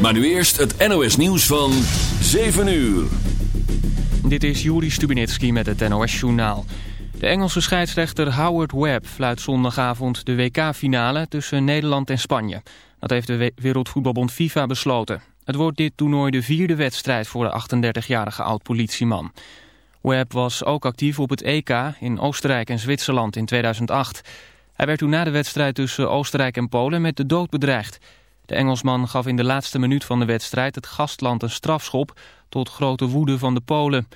Maar nu eerst het NOS nieuws van 7 uur. Dit is Juri Stubinitski met het NOS-journaal. De Engelse scheidsrechter Howard Webb fluit zondagavond de WK-finale tussen Nederland en Spanje. Dat heeft de Wereldvoetbalbond FIFA besloten. Het wordt dit toernooi de vierde wedstrijd voor de 38-jarige oud-politieman. Webb was ook actief op het EK in Oostenrijk en Zwitserland in 2008. Hij werd toen na de wedstrijd tussen Oostenrijk en Polen met de dood bedreigd. De Engelsman gaf in de laatste minuut van de wedstrijd het gastland een strafschop tot grote woede van de Polen.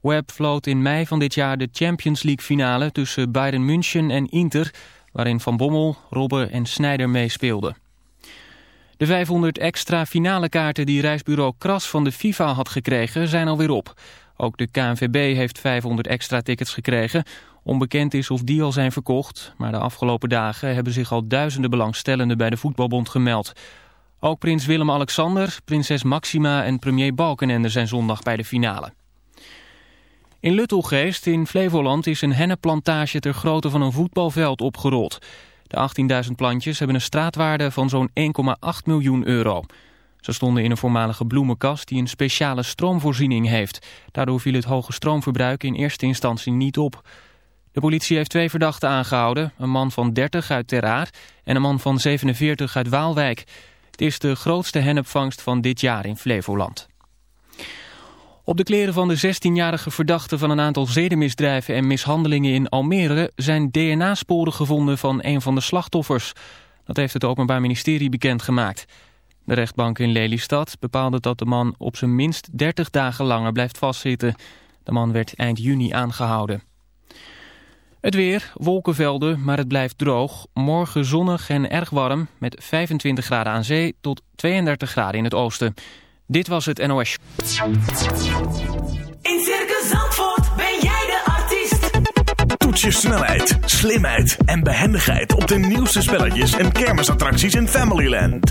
Webb floot in mei van dit jaar de Champions League finale tussen Bayern München en Inter, waarin Van Bommel, Robben en Sneijder meespeelden. De 500 extra finale kaarten die reisbureau Kras van de FIFA had gekregen zijn alweer op. Ook de KNVB heeft 500 extra tickets gekregen. Onbekend is of die al zijn verkocht, maar de afgelopen dagen hebben zich al duizenden belangstellenden bij de voetbalbond gemeld. Ook prins Willem-Alexander, prinses Maxima en premier Balkenende zijn zondag bij de finale. In Luttelgeest in Flevoland is een hennepplantage ter grootte van een voetbalveld opgerold. De 18.000 plantjes hebben een straatwaarde van zo'n 1,8 miljoen euro. Ze stonden in een voormalige bloemenkast die een speciale stroomvoorziening heeft. Daardoor viel het hoge stroomverbruik in eerste instantie niet op. De politie heeft twee verdachten aangehouden. Een man van 30 uit Ter Aar en een man van 47 uit Waalwijk. Het is de grootste hennepvangst van dit jaar in Flevoland. Op de kleren van de 16-jarige verdachte van een aantal zedenmisdrijven en mishandelingen in Almere zijn DNA-sporen gevonden van een van de slachtoffers. Dat heeft het Openbaar Ministerie bekendgemaakt. De rechtbank in Lelystad bepaalde dat de man op zijn minst 30 dagen langer blijft vastzitten. De man werd eind juni aangehouden. Het weer, wolkenvelden, maar het blijft droog. Morgen zonnig en erg warm met 25 graden aan zee tot 32 graden in het oosten. Dit was het NOS. In Circus Zandvoort ben jij de artiest. Toets je snelheid, slimheid en behendigheid op de nieuwste spelletjes en kermisattracties in Familyland.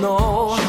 Know.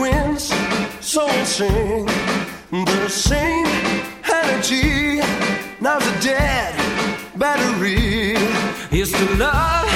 Twins, so we sing the same energy. Now's a dead battery. Is to love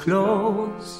close.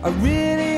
I really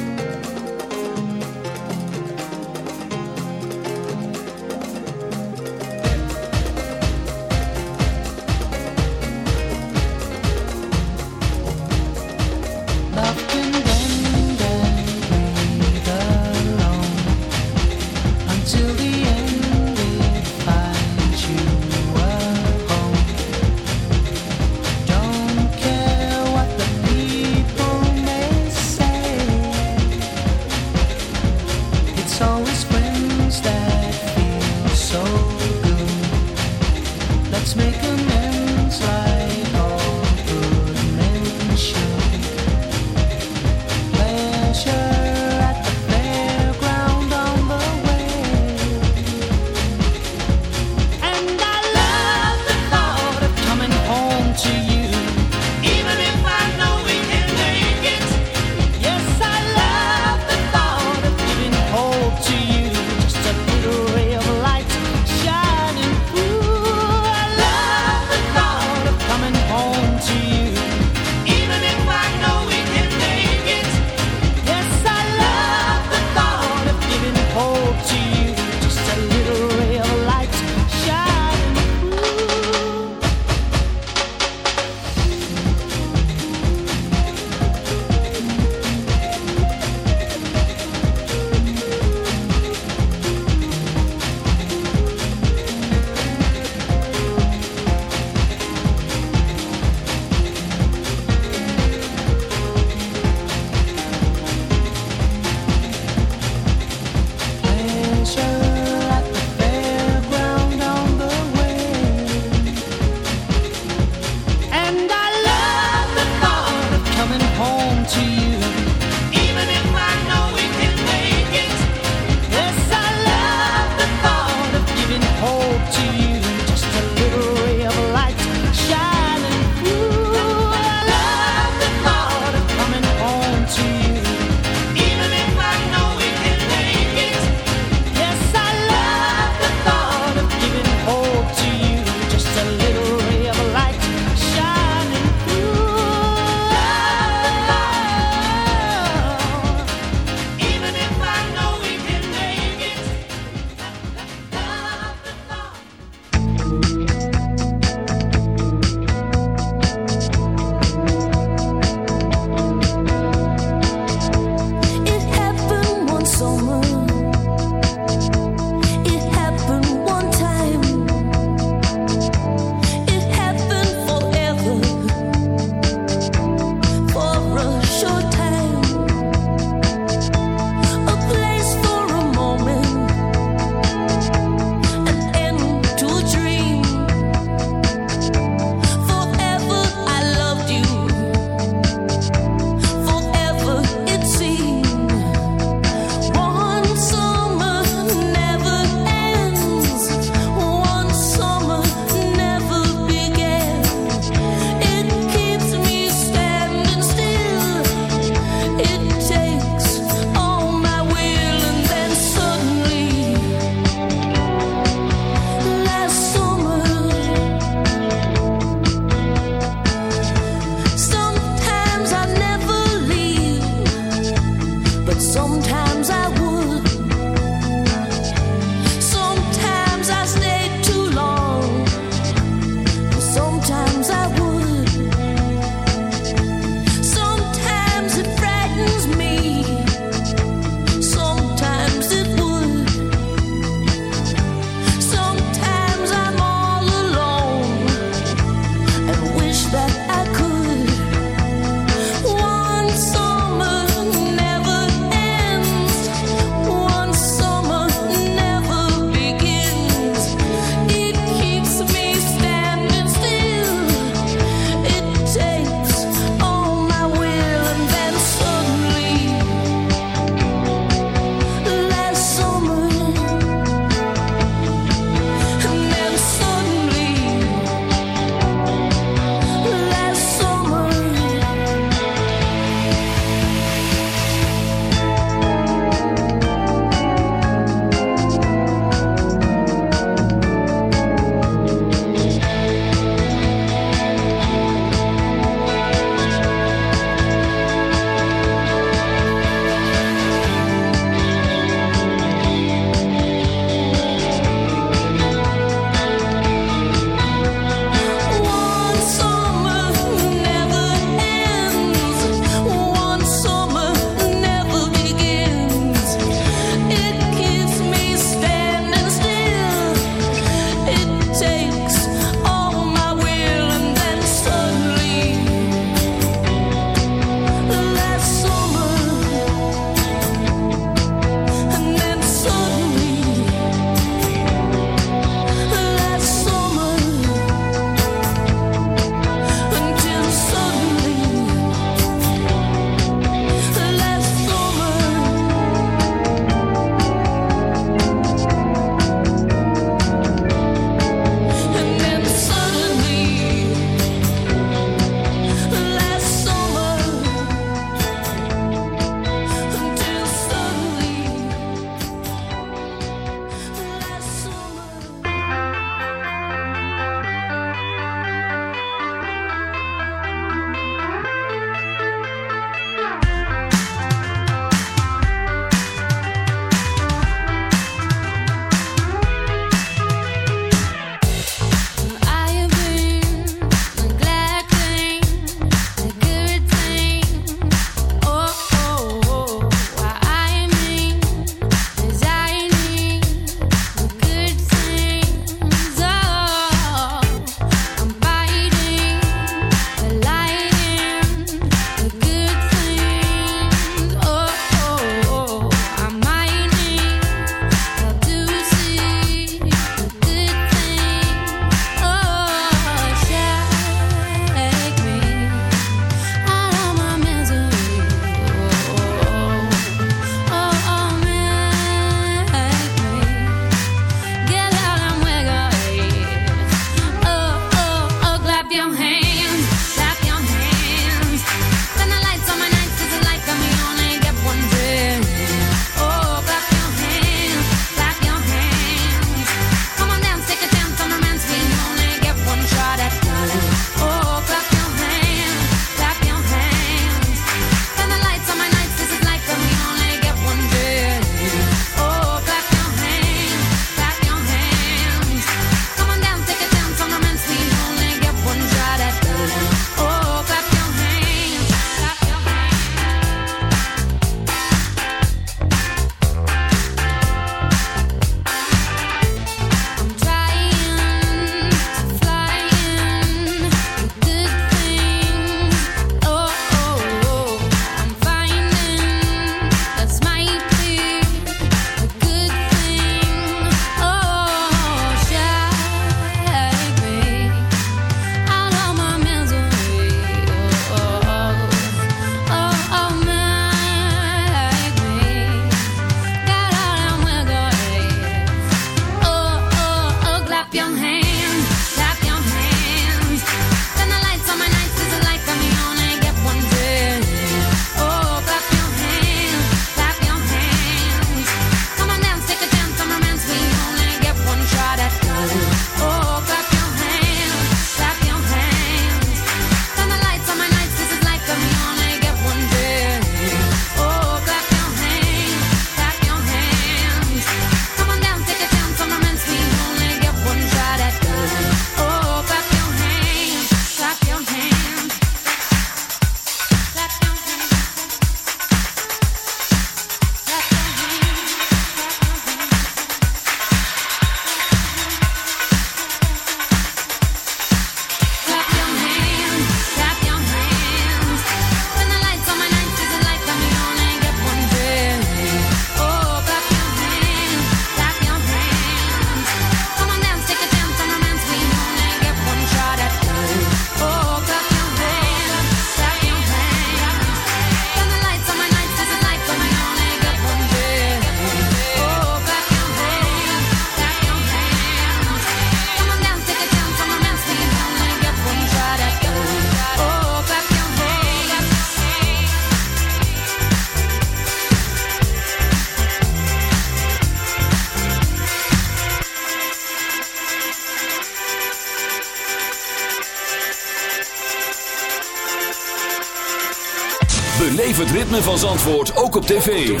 Op tv.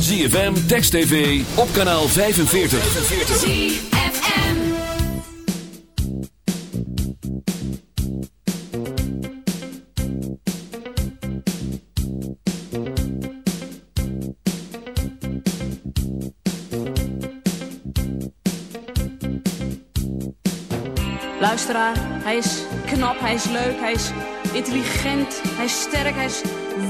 ZFM, Text TV, op kanaal 45. ZFM. Luisteraar, hij is knap, hij is leuk, hij is intelligent, hij is sterk, hij is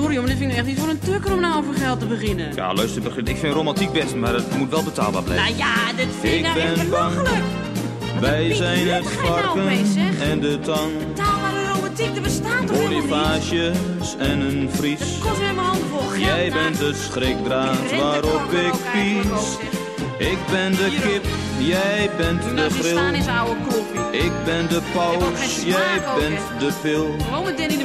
Sorry, maar dit vind ik echt niet voor een tukker om nou over geld te beginnen. Ja, luister, Begrit, ik vind romantiek best, maar het moet wel betaalbaar blijven. Nou ja, dit vind ik, nou echt belachelijk. Wij zijn het nou varken en de tang. Taalbare romantiek, er bestaat toch? Bonifages en een vries. Kost weer mijn hand vol geld. Jij nou. bent de schrikdraad waarop ik pies. Ik ben de kip, jij bent de Nou, grill. is oude koffie. Ik ben de paus, jij bent de pil. Gewoon met Danny de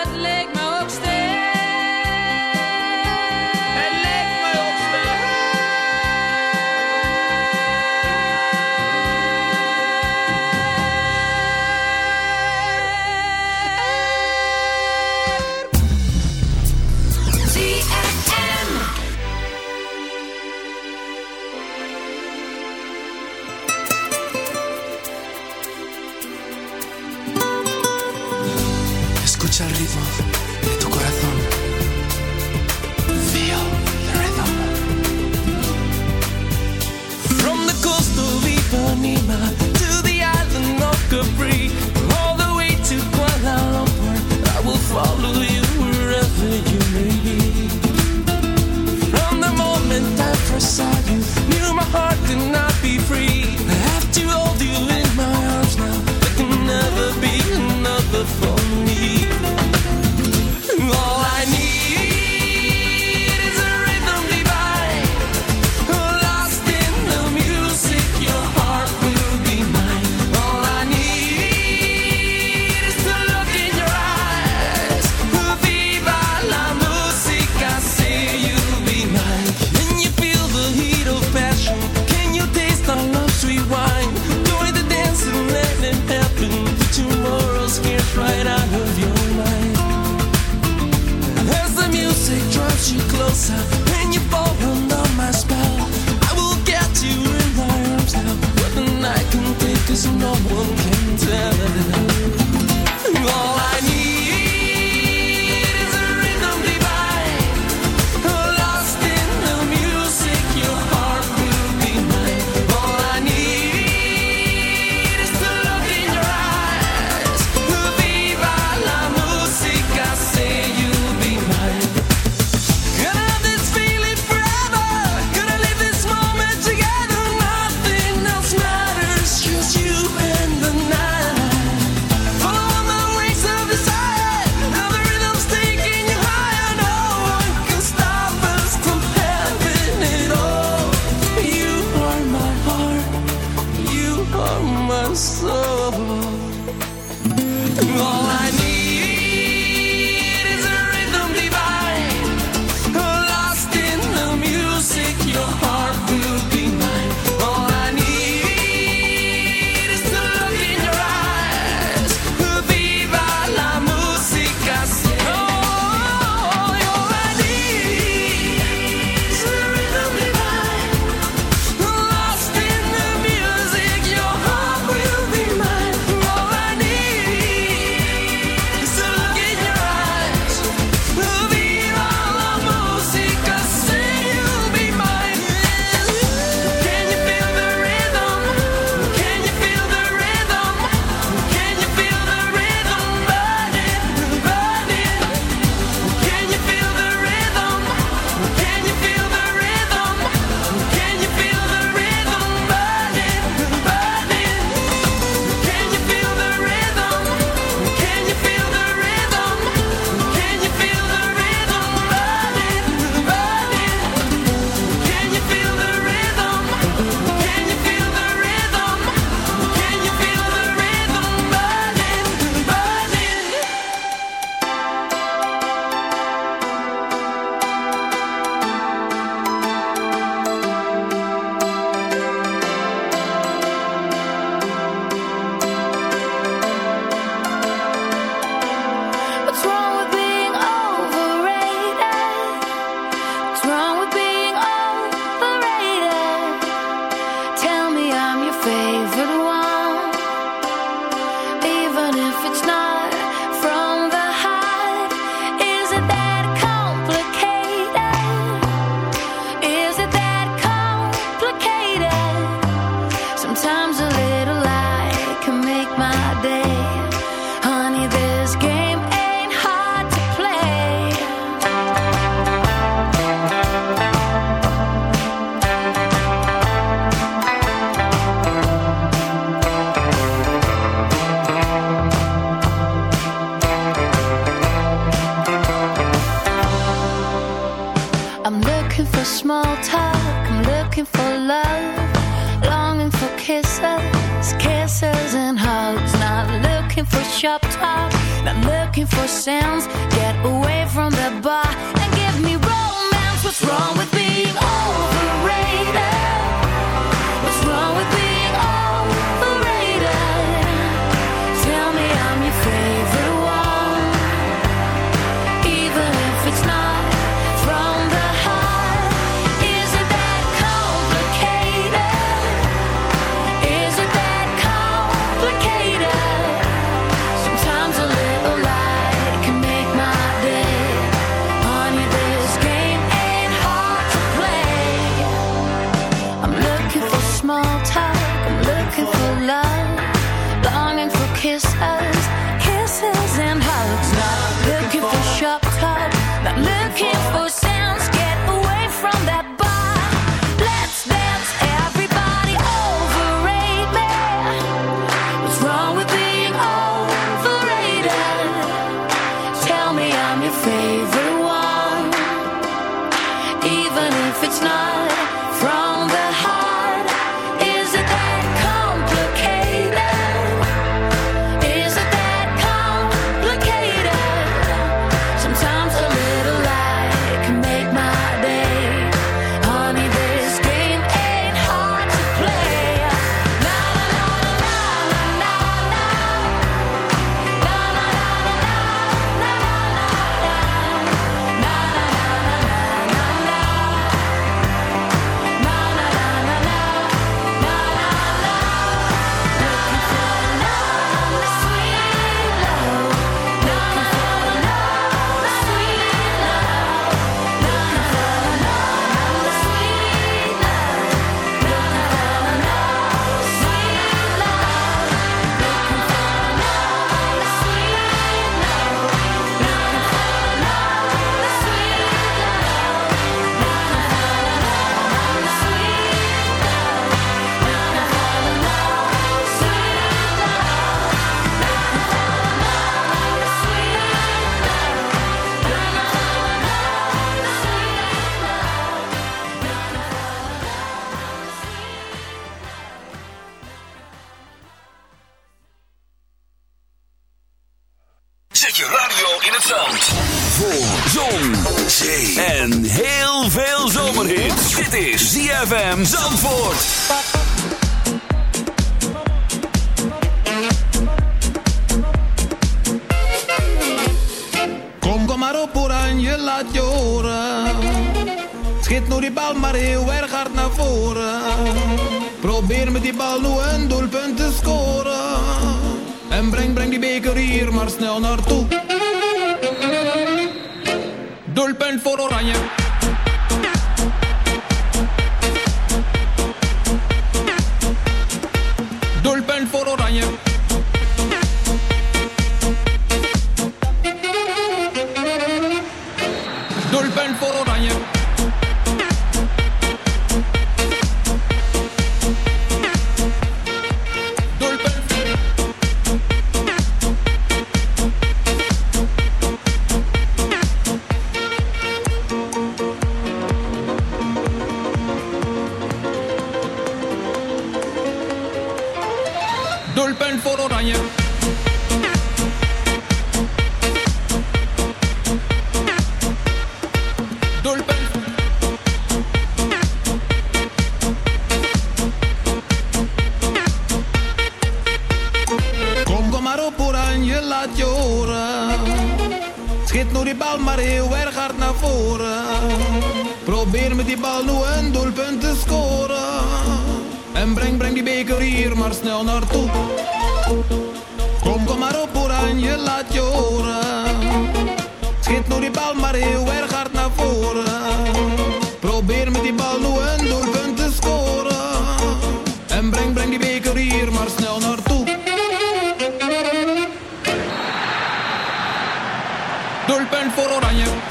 up top. Kom, kom maar op oranje, laat je horen. Schiet nu die bal maar heel erg hard naar voren. Probeer met die bal nu een doelpunt te scoren. En breng, breng die beker hier maar snel naartoe. Doelpunt voor Oranje. Kanye Doelpunt voor Oranje.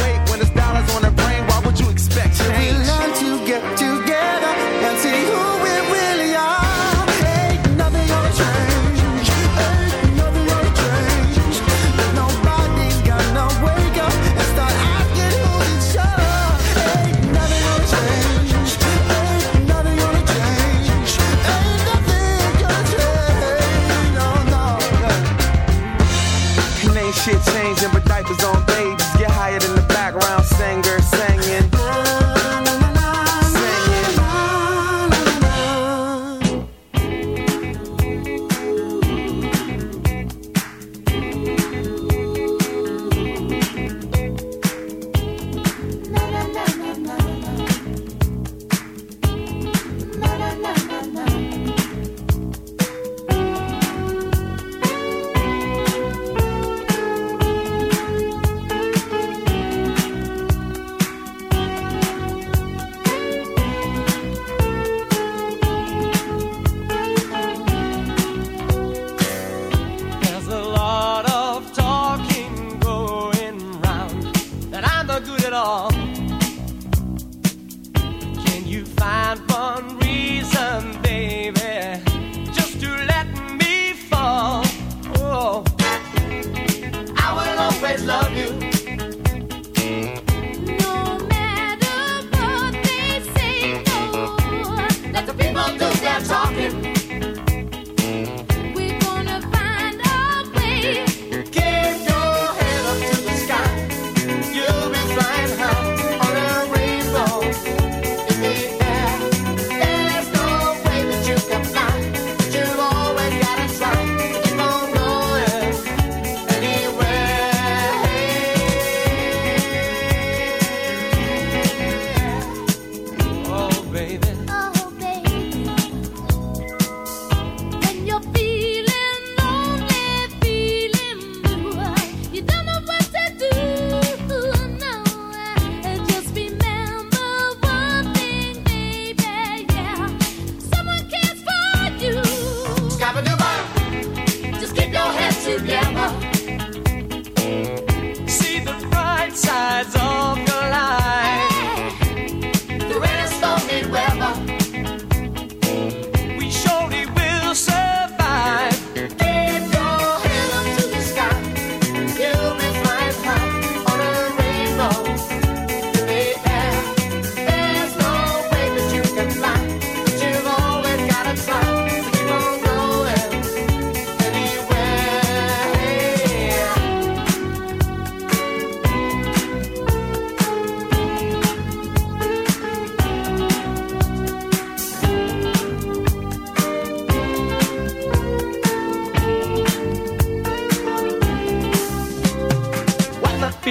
all.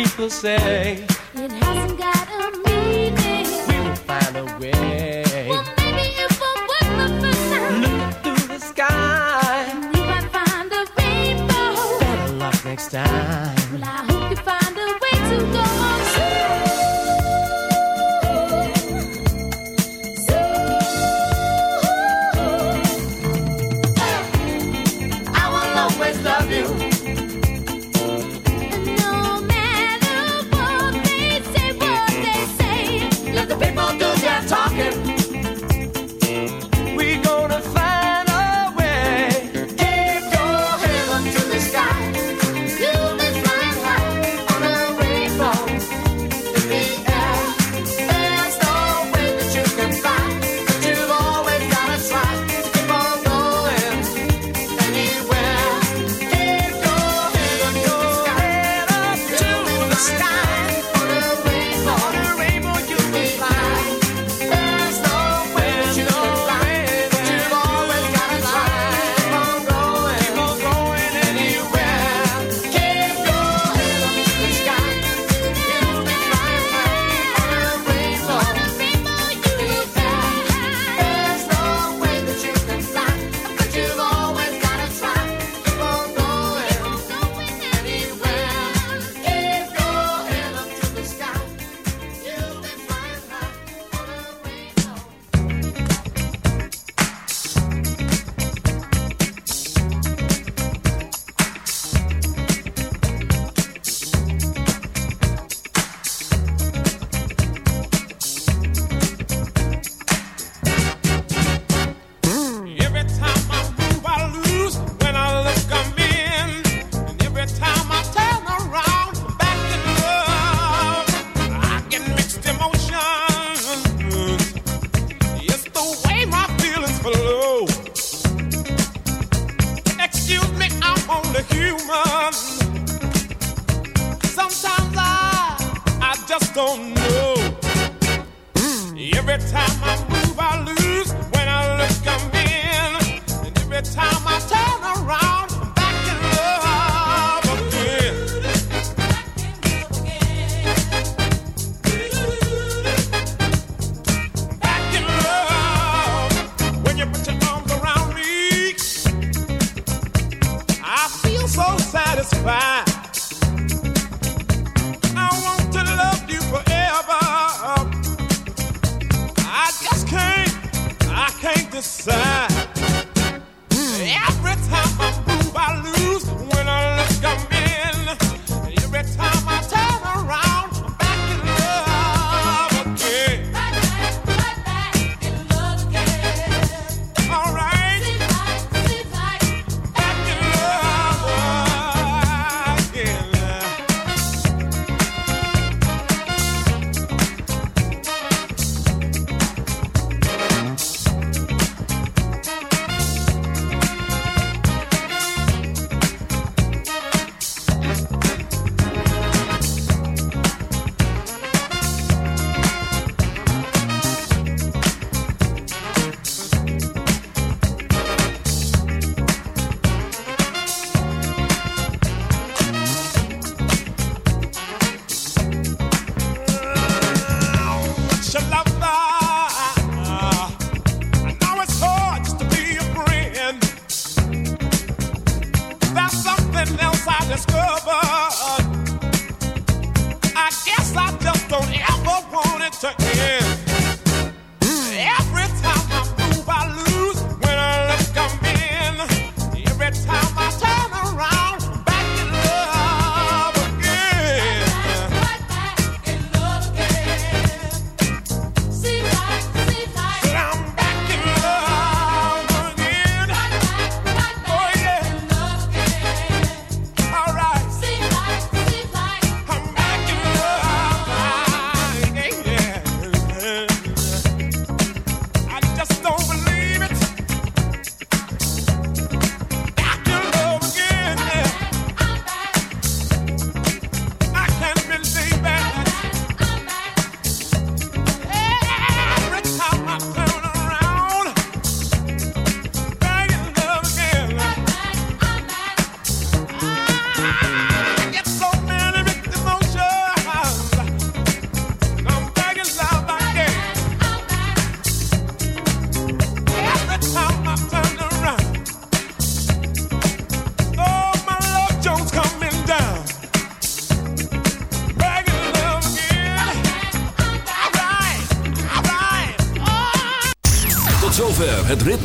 people say.